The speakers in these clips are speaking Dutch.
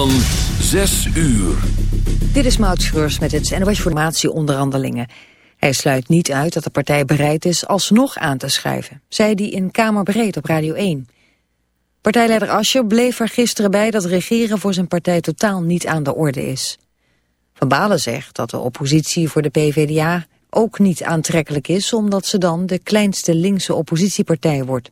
van 6 uur. Dit is Maud Schreurs met het NOS Formatieonderhandelingen. Hij sluit niet uit dat de partij bereid is alsnog aan te schuiven, zei hij in Kamerbreed op Radio 1. Partijleider Ascher bleef er gisteren bij dat regeren voor zijn partij totaal niet aan de orde is. Van Balen zegt dat de oppositie voor de PvdA ook niet aantrekkelijk is... omdat ze dan de kleinste linkse oppositiepartij wordt.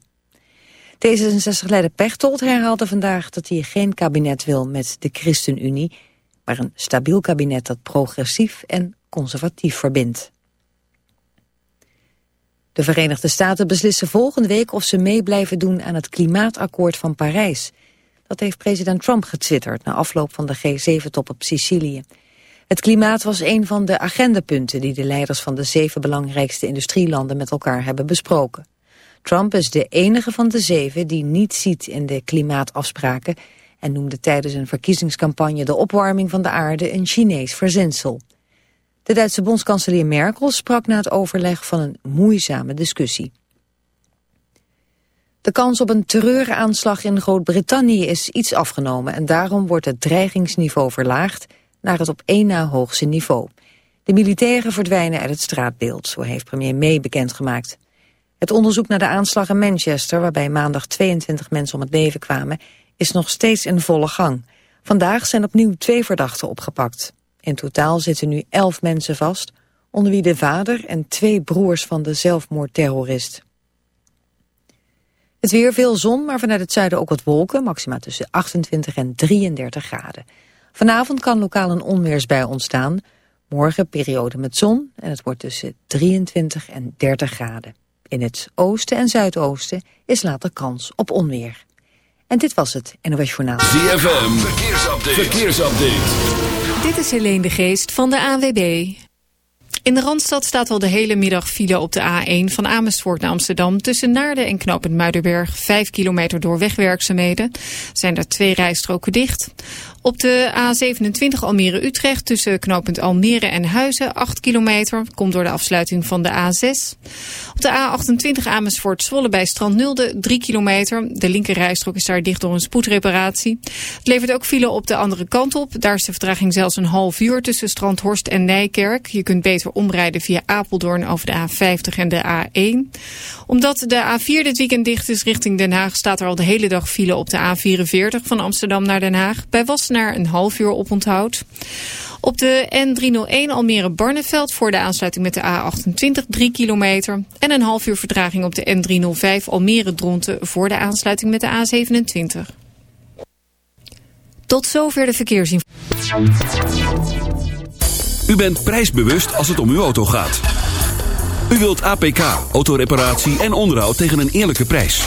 D66-leider Pechtold herhaalde vandaag dat hij geen kabinet wil met de ChristenUnie... maar een stabiel kabinet dat progressief en conservatief verbindt. De Verenigde Staten beslissen volgende week of ze mee blijven doen aan het klimaatakkoord van Parijs. Dat heeft president Trump getwitterd na afloop van de G7-top op Sicilië. Het klimaat was een van de agendapunten die de leiders van de zeven belangrijkste industrielanden met elkaar hebben besproken. Trump is de enige van de zeven die niet ziet in de klimaatafspraken en noemde tijdens een verkiezingscampagne de opwarming van de aarde een Chinees verzinsel. De Duitse bondskanselier Merkel sprak na het overleg van een moeizame discussie. De kans op een terreuraanslag in Groot-Brittannië is iets afgenomen en daarom wordt het dreigingsniveau verlaagd naar het op één na hoogste niveau. De militairen verdwijnen uit het straatbeeld, zo heeft premier May bekendgemaakt. Het onderzoek naar de aanslag in Manchester, waarbij maandag 22 mensen om het leven kwamen, is nog steeds in volle gang. Vandaag zijn opnieuw twee verdachten opgepakt. In totaal zitten nu elf mensen vast, onder wie de vader en twee broers van de zelfmoordterrorist. Het weer veel zon, maar vanuit het zuiden ook wat wolken, maxima tussen 28 en 33 graden. Vanavond kan lokaal een onweersbui ontstaan. Morgen periode met zon en het wordt tussen 23 en 30 graden. In het oosten en zuidoosten is later kans op onweer. En dit was het NOS Journaal. ZFM, verkeersupdate. verkeersupdate. Dit is Helene de Geest van de AWB. In de Randstad staat al de hele middag file op de A1 van Amersfoort naar Amsterdam. Tussen Naarden en Knopend Muidenberg, 5 kilometer door wegwerkzaamheden. Zijn er twee rijstroken dicht. Op de A27 Almere-Utrecht tussen knooppunt Almere en Huizen 8 kilometer. Komt door de afsluiting van de A6. Op de A28 Amersfoort-Zwolle bij Strand Nulde 3 kilometer. De linkerrijstrook is daar dicht door een spoedreparatie. Het levert ook file op de andere kant op. Daar is de vertraging zelfs een half uur tussen Strandhorst en Nijkerk. Je kunt beter omrijden via Apeldoorn over de A50 en de A1. Omdat de A4 dit weekend dicht is richting Den Haag... staat er al de hele dag file op de A44 van Amsterdam naar Den Haag. Bij Naar een half uur oponthoud. Op de N301 Almere-Barneveld voor de aansluiting met de A28 3 kilometer. En een half uur vertraging op de N305 Almere-Dronten voor de aansluiting met de A27. Tot zover de verkeersinformatie. U bent prijsbewust als het om uw auto gaat. U wilt APK, autoreparatie en onderhoud tegen een eerlijke prijs.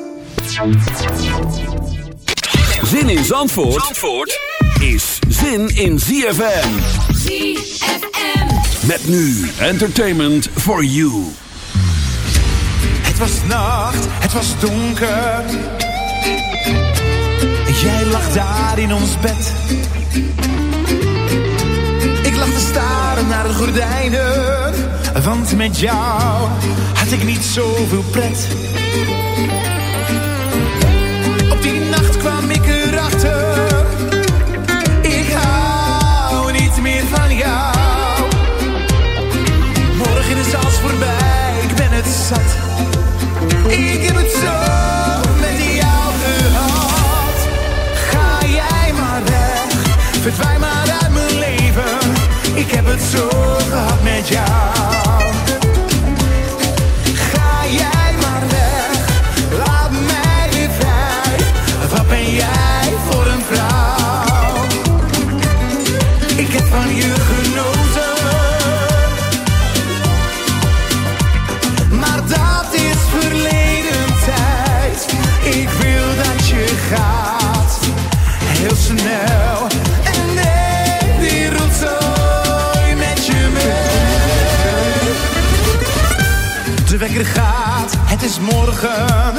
Zin in Zandvoort, Zandvoort is zin in ZFM. ZFM. Met nu entertainment for you. Het was nacht, het was donker. Jij lag daar in ons bed. Ik lag te staren naar de gordijnen. Want met jou had ik niet zoveel pret. Ik heb het zo met jou gehad. Ga jij maar weg, verdwijn maar uit mijn leven. Ik heb het zo gehad met jou. het is morgen.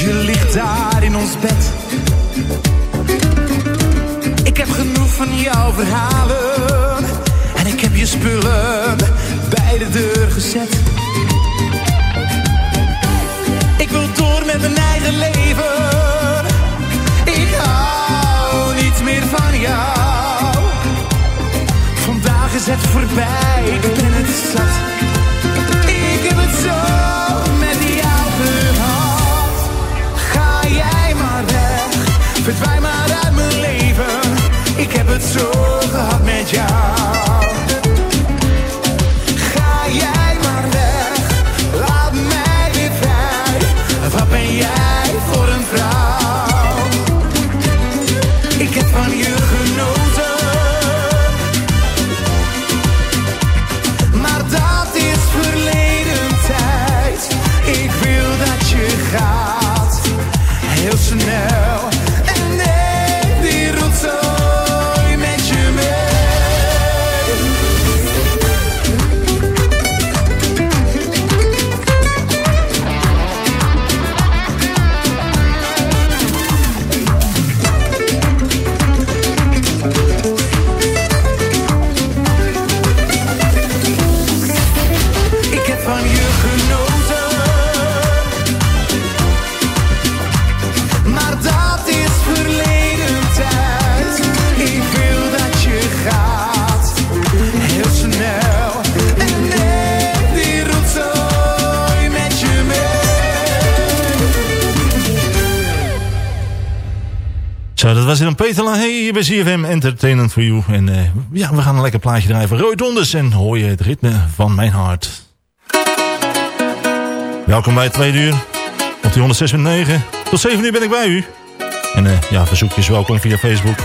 Je ligt daar in ons bed. Ik heb genoeg van jouw verhalen. En ik heb je spullen bij de deur gezet. Ik wil door met mijn eigen leven. Ik hou niet meer van jou Vandaag is het voorbij, ik ben het zat. Ik heb het zo met jou gehad. Ga jij maar weg, verdwijnt maar uit mijn leven. Ik heb het zo gehad met jou. was dan Peter hey hier bij CFM Entertainment for You. En eh, ja, we gaan een lekker plaatje draaien van Roy Donders. En hoor je het ritme van mijn hart. Welkom bij het tweede uur. Op die 106.9. Tot 7 uur ben ik bij u. En uh, ja, verzoekjes welkom via Facebook.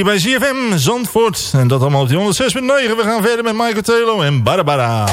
hier bij ZFM Zandvoort. En dat allemaal op die 106.9. We gaan verder met Michael Telo en Barbara.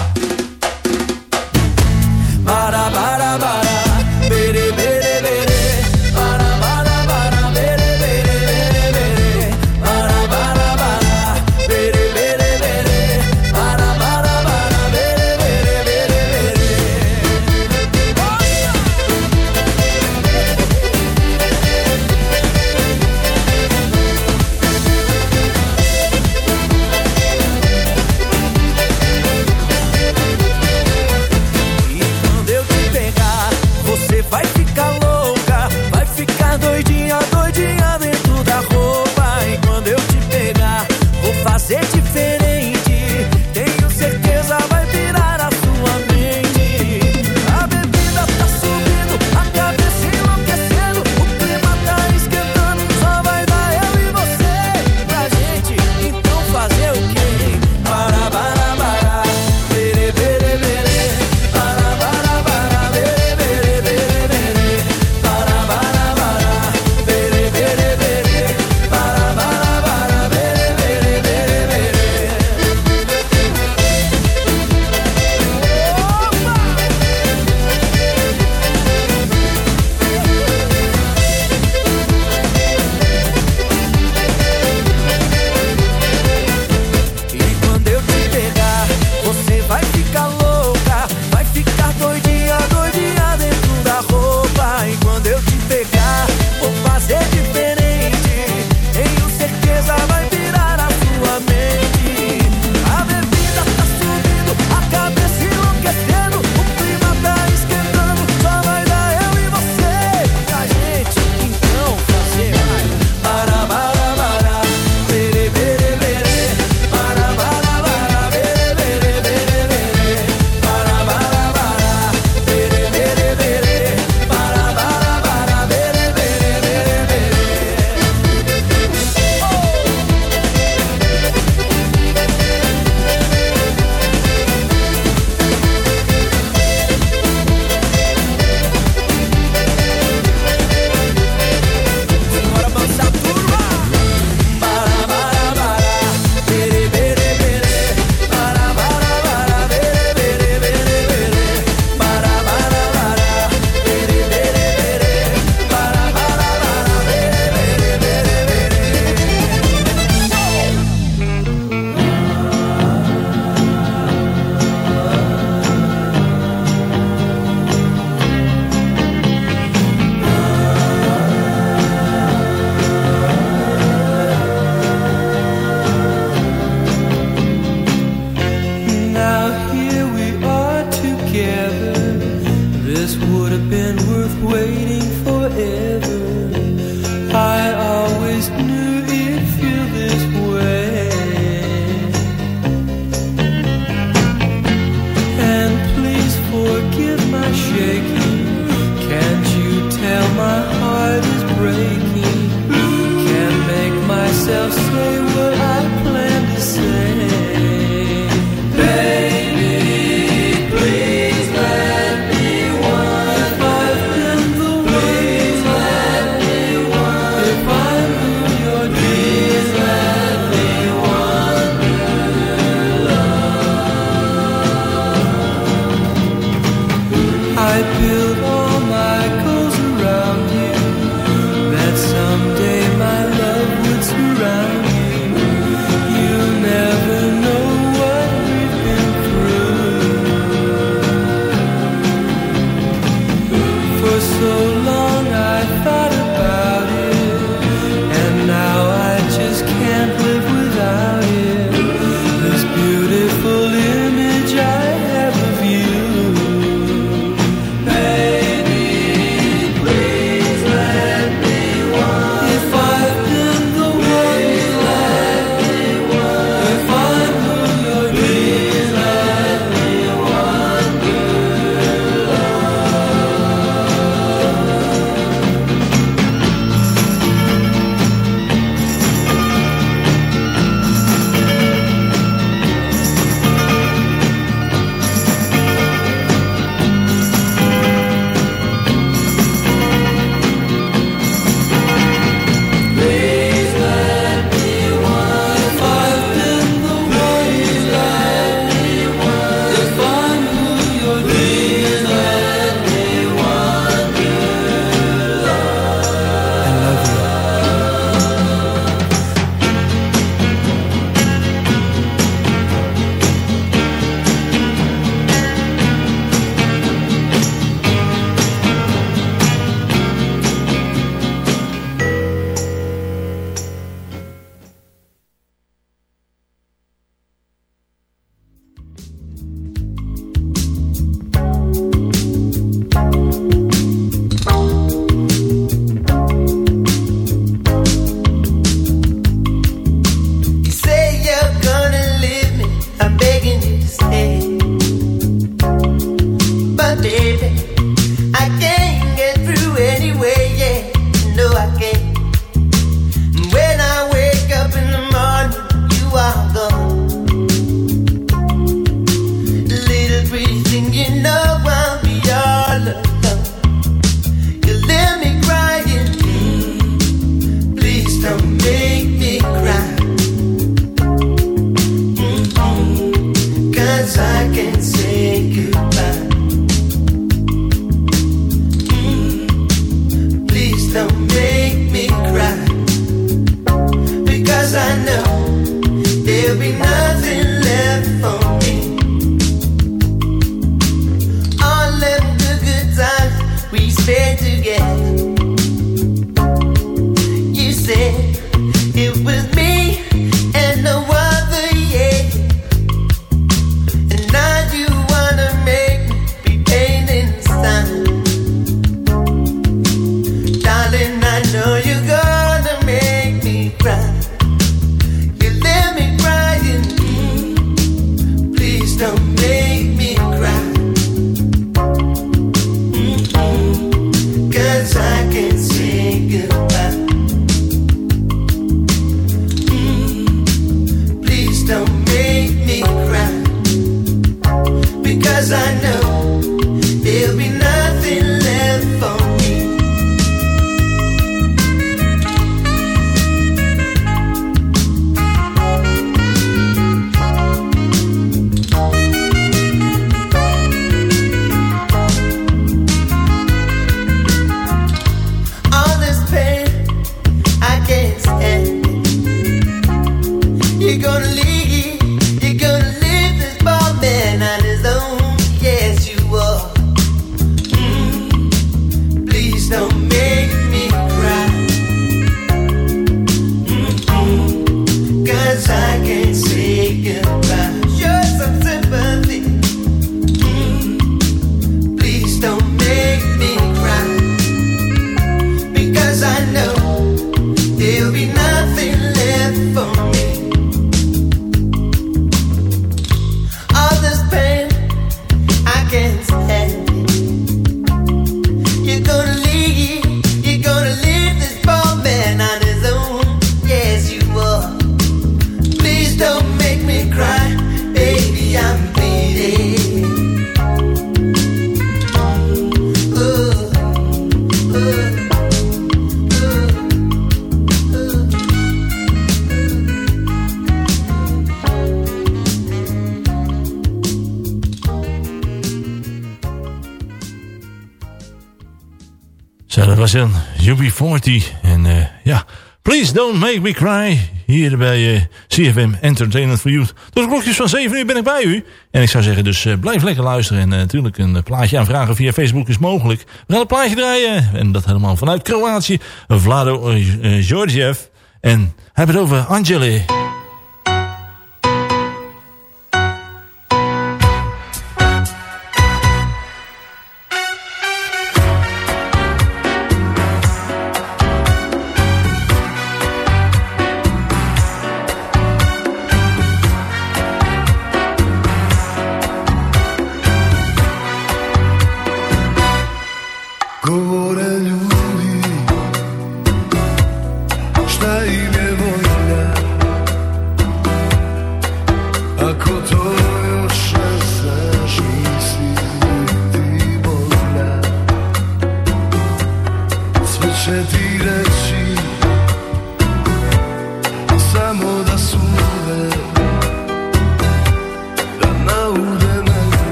Was dan UB40. En uh, ja, Please Don't Make Me Cry. Hier bij uh, CFM Entertainment for Youth. Tot de klokjes van 7 uur ben ik bij u. En ik zou zeggen, dus uh, blijf lekker luisteren. En natuurlijk een plaatje aanvragen via Facebook is mogelijk. We gaan een plaatje draaien. En dat helemaal vanuit Kroatië. Vlado Georgiev. En heeft het over Angeli.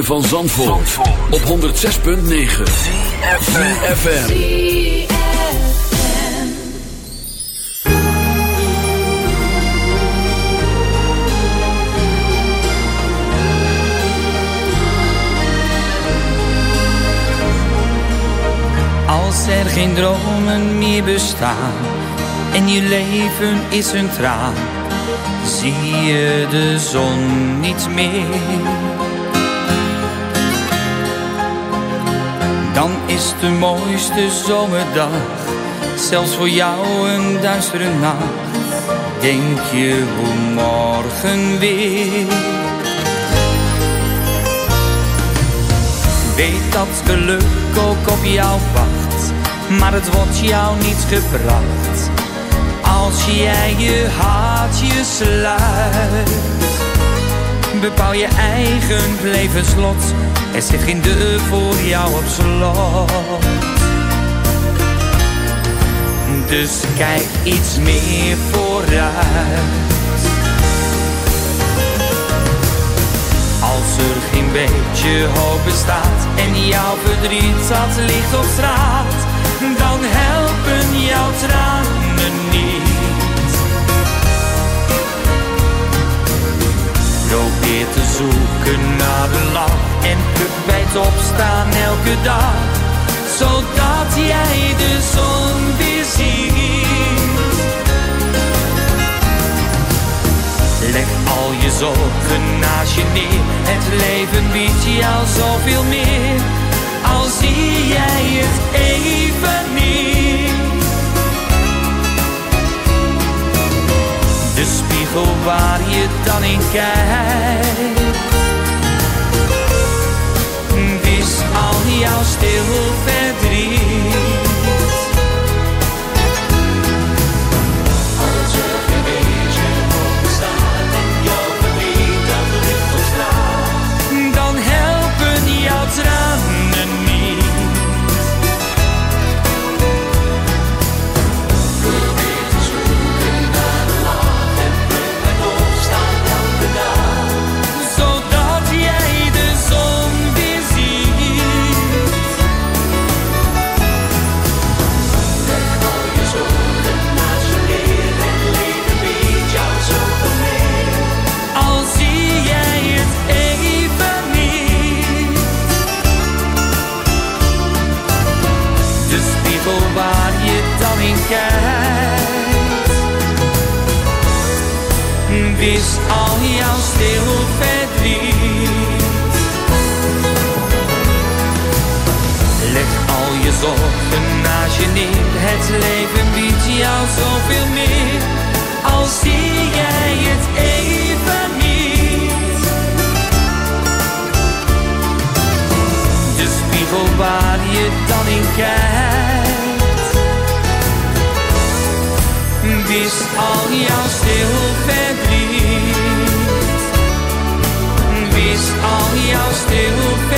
Van Zandvoort, Zandvoort. op 106.9 CFFM Als er geen dromen meer bestaan En je leven is een traan Zie je de zon niet meer dan is de mooiste zomerdag zelfs voor jou een duistere nacht. Denk je hoe morgen weer? Weet dat geluk ook op jou wacht, maar het wordt jou niet gebracht. Als jij je hartje sluit, bepaal je eigen levenslot. Er zit geen deur voor jou op slot. Dus kijk iets meer vooruit. Als er geen beetje hoop bestaat en jouw verdriet dat ligt op straat, dan helpen jouw tranen niet. Probeer te zoeken naar de lach en pluk bij het opstaan elke dag, zodat jij de zon weer ziet. Leg al je zorgen naast je neer. Het leven biedt jou zoveel meer. Al zie jij het even niet. Spiegel waar je dan in kijkt. Wis al jouw stil verdriet. Zorgen naast je neer. Het leven biedt jou zoveel meer. Al zie jij het even niet. De spiegel waar je dan in kijkt. Wis al jouw stil verdriet. Wis al jouw stil verdriet.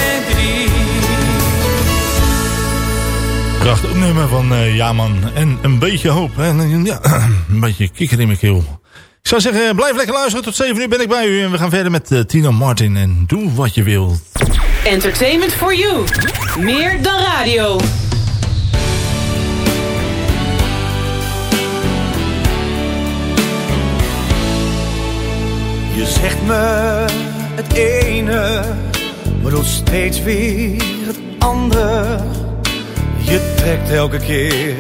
Prachtig nummer van uh, Jaman. En een beetje hoop. En uh, ja, een beetje kikker in mijn keel. Ik zou zeggen, blijf lekker luisteren. Tot 7 uur ben ik bij u. En we gaan verder met uh, Tino Martin. En doe wat je wilt. Entertainment for you. Meer dan radio. Je zegt me het ene, maar doet steeds weer het ander. Je trekt elke keer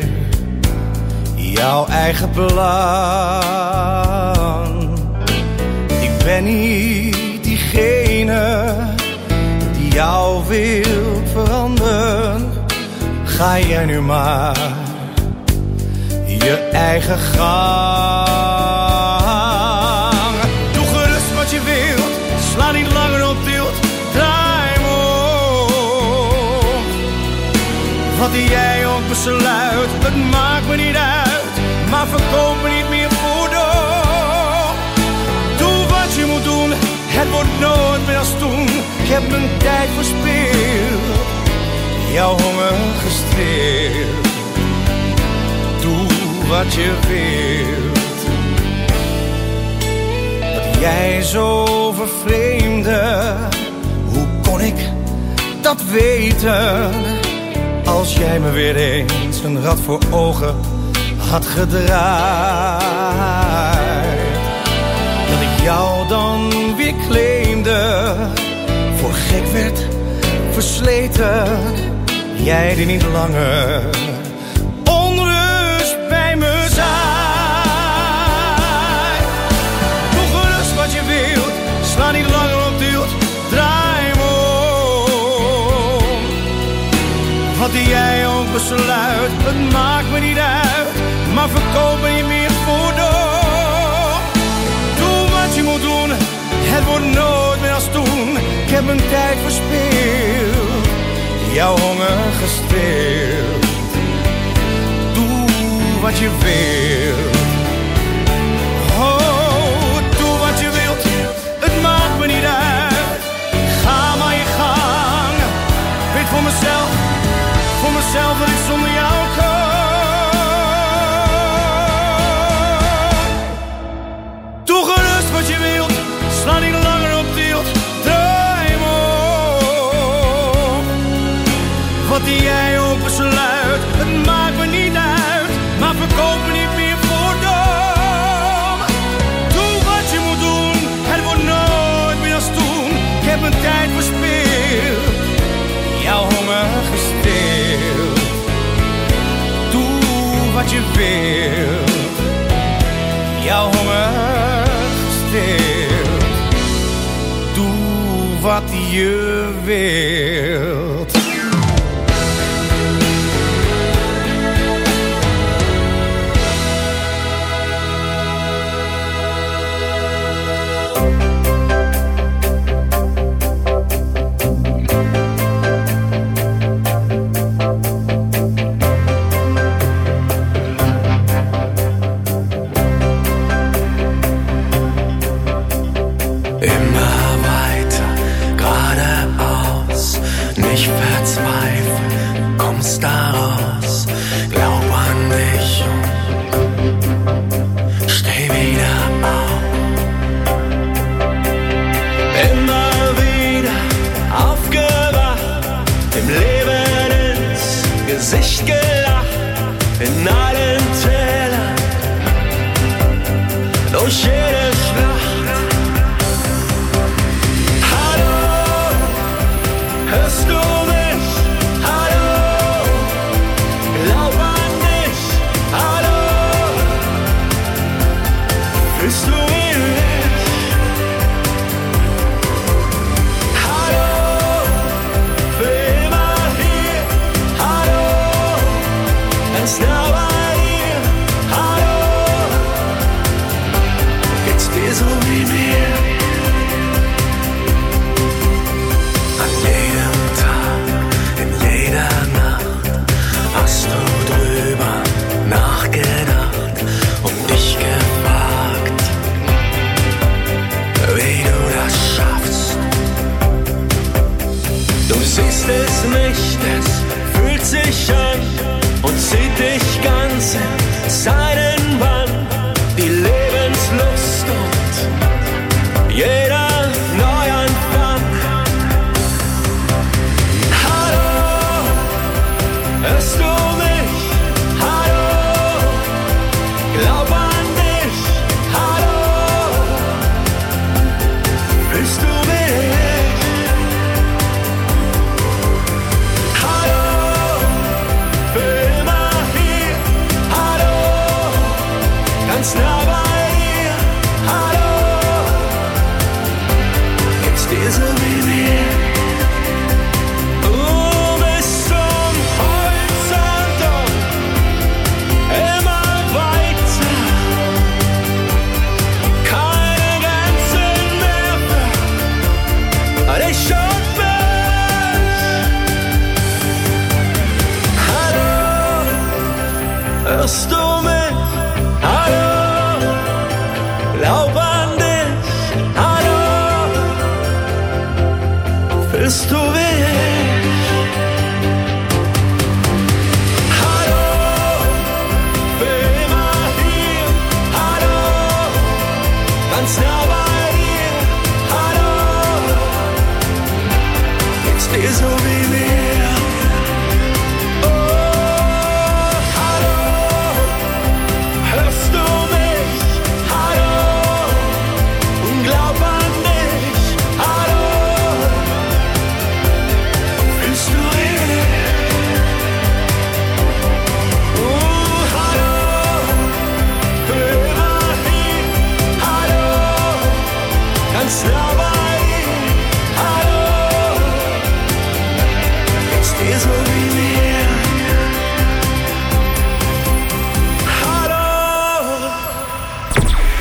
jouw eigen plan. Ik ben niet diegene die jou wil veranderen. Ga jij nu maar je eigen gang. Jij ook besluit, het maakt me niet uit, maar verkoop me niet meer voor door. Doe wat je moet doen, het wordt nooit meer als toen. Ik heb mijn tijd verspeeld, jouw honger gestreeld. Doe wat je wilt. Dat jij zo vervreemde, hoe kon ik dat weten? Als jij me weer eens een rad voor ogen had gedraaid. Dat ik jou dan weer claimde, voor gek werd, versleten. Jij die niet langer die jij ook besluit, het maakt me niet uit, maar verkopen je meer voor door. Doe wat je moet doen, het wordt nooit meer als toen. Ik heb mijn tijd verspeeld, jouw honger gesteeld. Doe wat je wilt. Oh, doe wat je wilt, het maakt me niet uit. Ga maar je gang, weet voor mezelf voor mezelf en ik zonder jou kan. toegerust wat je wilt, sla niet langer op deelt. Draai me op. Wat jij you've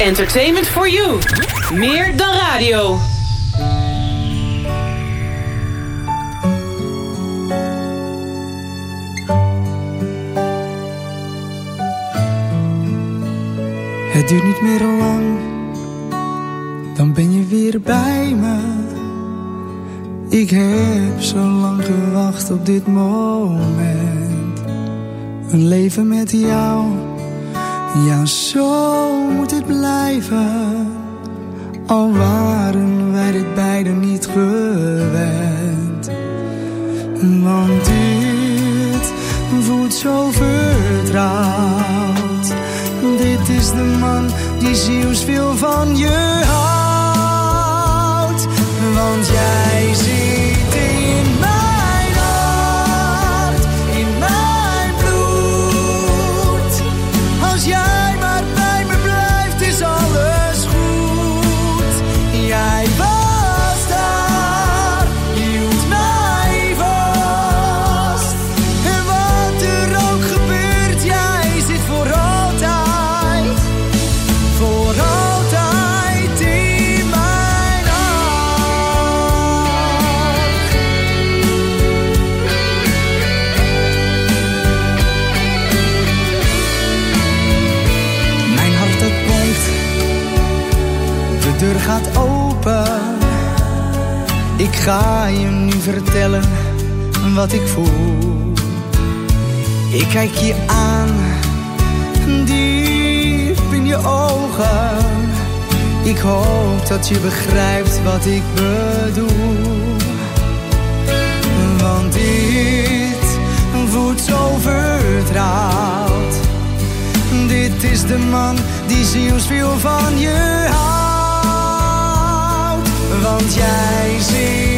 Entertainment for you. Meer dan radio. Het duurt niet meer lang, dan ben je weer bij me. Ik heb zo lang gewacht op dit moment. Een leven met jou, ja zo moet het blijven. Al waren wij dit beiden niet gewend. Want dit voelt zo vertrouwd. Dit is de man die zielsveel van je houdt. Want jij zit gaat open. Ik ga je nu vertellen wat ik voel. Ik kijk je aan, diep in je ogen. Ik hoop dat je begrijpt wat ik bedoel. Want dit voelt zo vertrouwd. Dit is de man die zielsveel van je houdt. Want jij zit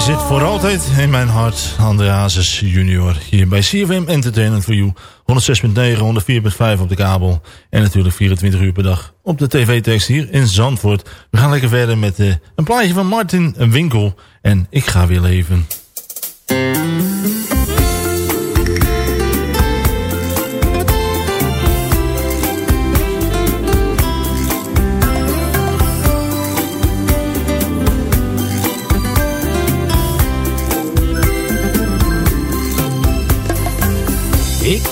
Jij zit voor altijd in mijn hart, André Hazes junior. Hier bij CFM Entertainment for You. 106.9, 104.5 op de kabel. En natuurlijk 24 uur per dag op de tv-tekst hier in Zandvoort. We gaan lekker verder met eh, een plaatje van Martin Winkel. En ik ga weer leven.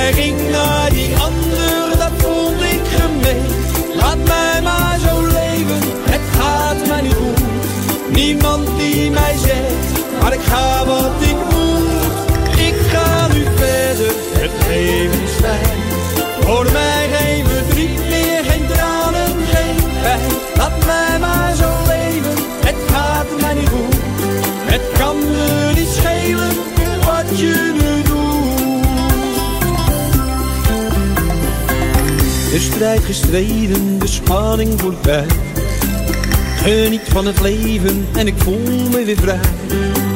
Jij ging naar die ander, dat vond ik gemeen. Laat mij maar zo leven, het gaat mij niet goed. Niemand die mij zegt, maar ik ga wat ik moet. Ik ga nu verder, het leven De strijd gestreden, de spanning voorbij. Geniet van het leven en ik voel me weer vrij.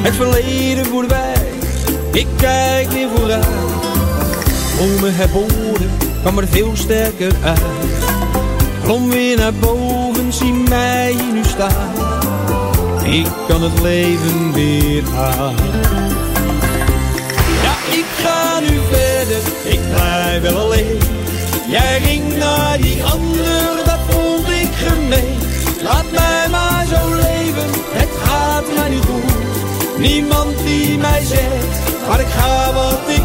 Het verleden voorbij, ik kijk weer vooruit. Om me herboren, kwam er veel sterker uit. Klom weer naar boven, zie mij nu staan. Ik kan het leven weer aan. Laat mij maar zo leven, het gaat mij niet goed. Niemand die mij zegt, maar ik ga wat ik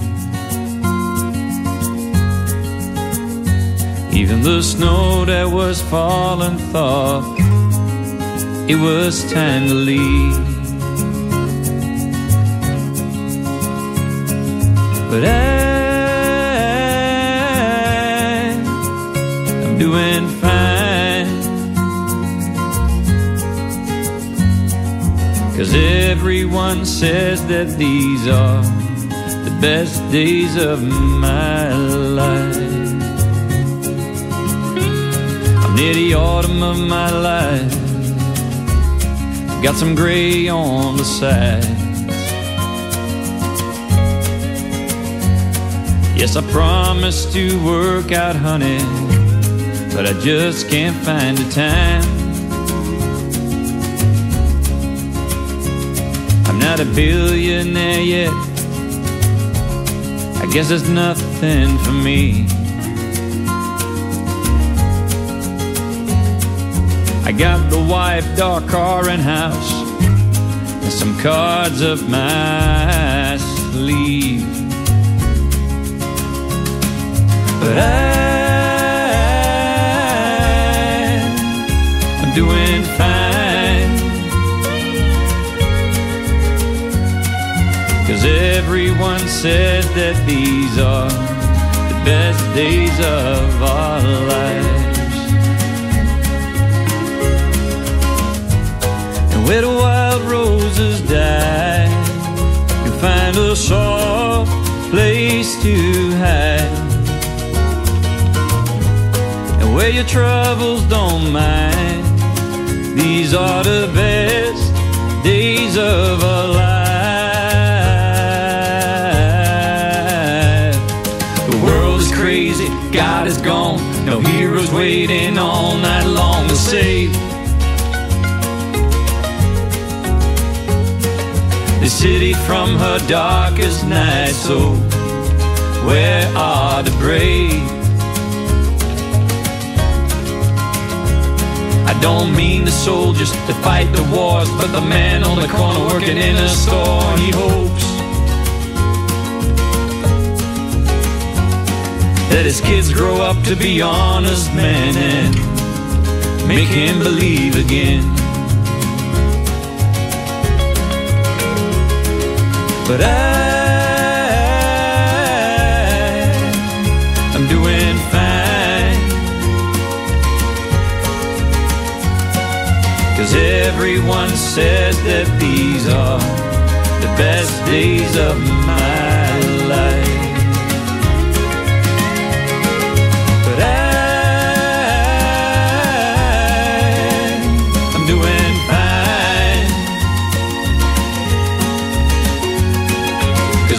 Even the snow that was falling thought it was time to leave. But I, I'm doing fine. Cause everyone says that these are the best days of my life. Near the autumn of my life. Got some gray on the sides Yes, I promised to work out, honey, but I just can't find the time. I'm not a billionaire yet. I guess it's nothing for me. I got the wife, dog, car, and house, and some cards up my sleeve. But I, I'm doing fine. Cause everyone says that these are the best days of our lives. Where the wild roses die, you find a soft place to hide. And where your troubles don't mind, these are the best days of our life. The world is crazy, God is gone, no heroes waiting all night city from her darkest night. So, where are the brave? I don't mean the soldiers that fight the wars, but the man on the corner working in a store. He hopes that his kids grow up to be honest men and make him believe again. But I'm doing fine. Cause everyone said that these are the best days of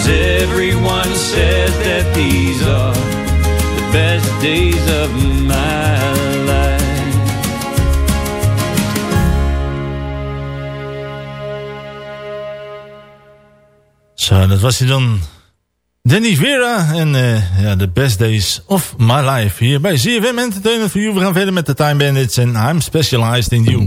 Cause everyone said that these are the best days of my life. Zo, dat was hij dan. Danny Vera en uh, ja, The Best Days of My Life. Hier bij ZFM Entertainment voor You. We gaan verder met de Time Bandits en I'm Specialized in You.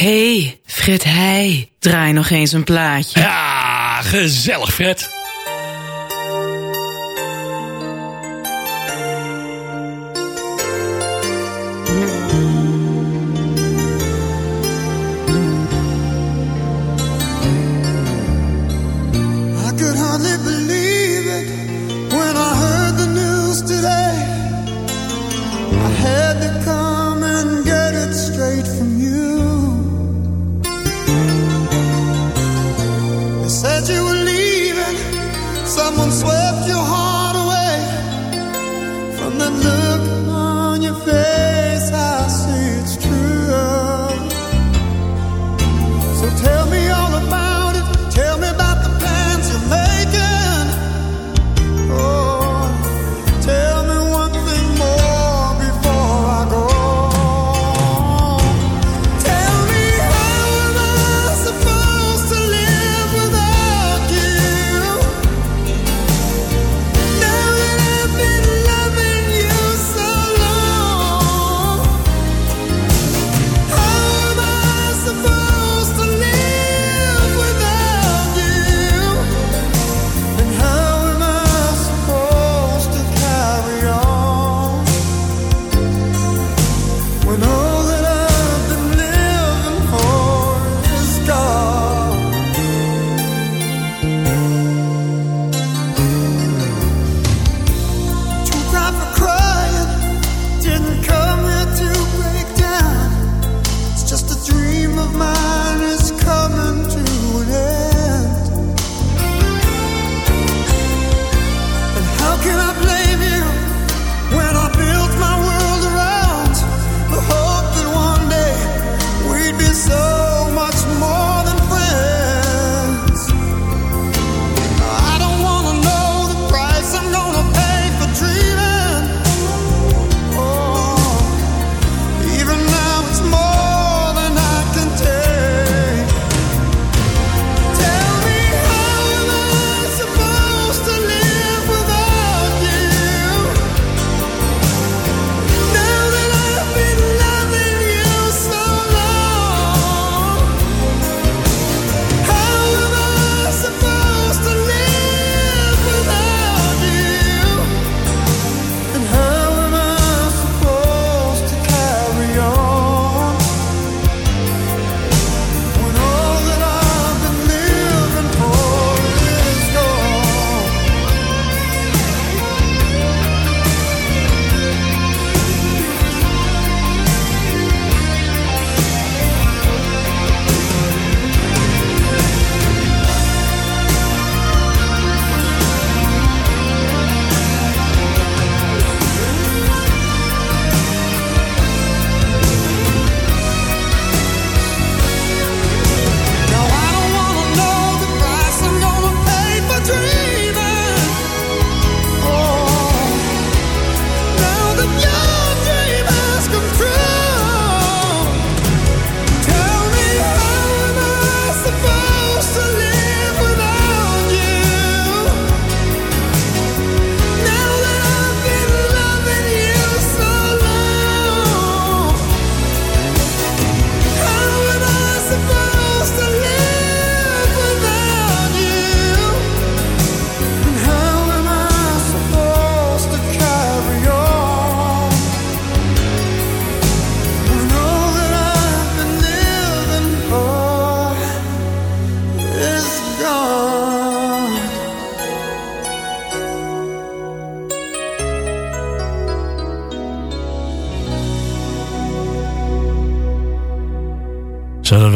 Hey, Fred Heij, draai nog eens een plaatje. Ja, gezellig Fred.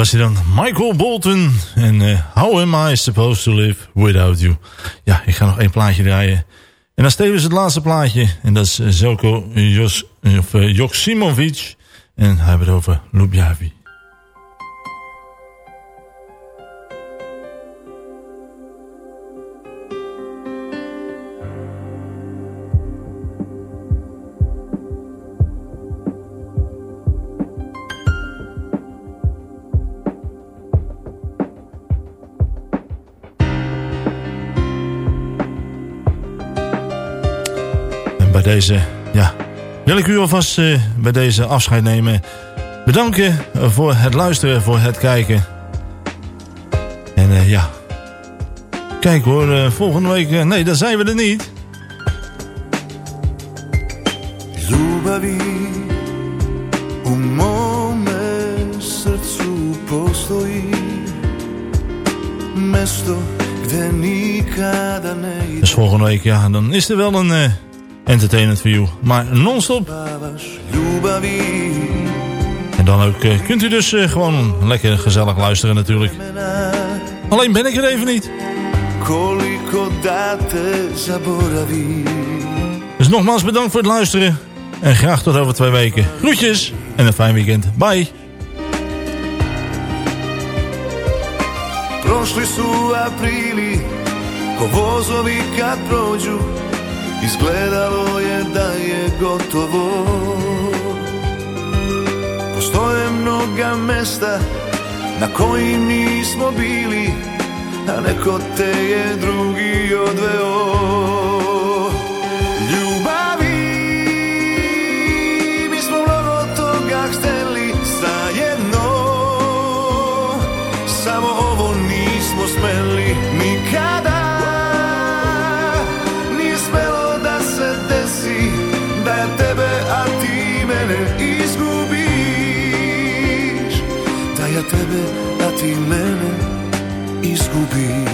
Was hij dan. Michael Bolton. En eh, How am I supposed to live without you? Ja, ik ga nog één plaatje draaien. En dan tevens het laatste plaatje. En dat is eh, Zelko Jos, of, uh, Joksimovic. En hij hebben het over Lubjavi. Deze, ja, wil ik u alvast uh, bij deze afscheid nemen. Bedanken voor het luisteren, voor het kijken. En uh, ja, kijk hoor, uh, volgende week, nee, dan zijn we er niet. Ide Dus volgende week, ja, dan is er wel een entertainment view. Maar non-stop. En dan ook uh, kunt u dus uh, gewoon lekker gezellig luisteren natuurlijk. Alleen ben ik er even niet. Dus nogmaals bedankt voor het luisteren. En graag tot over twee weken. Groetjes en een fijn weekend. Bye. Izgledalo je da je gotovo. Postoje mnoga mesta Na kojim nismo bili A neko te je drugi odveo ti mene izgubiš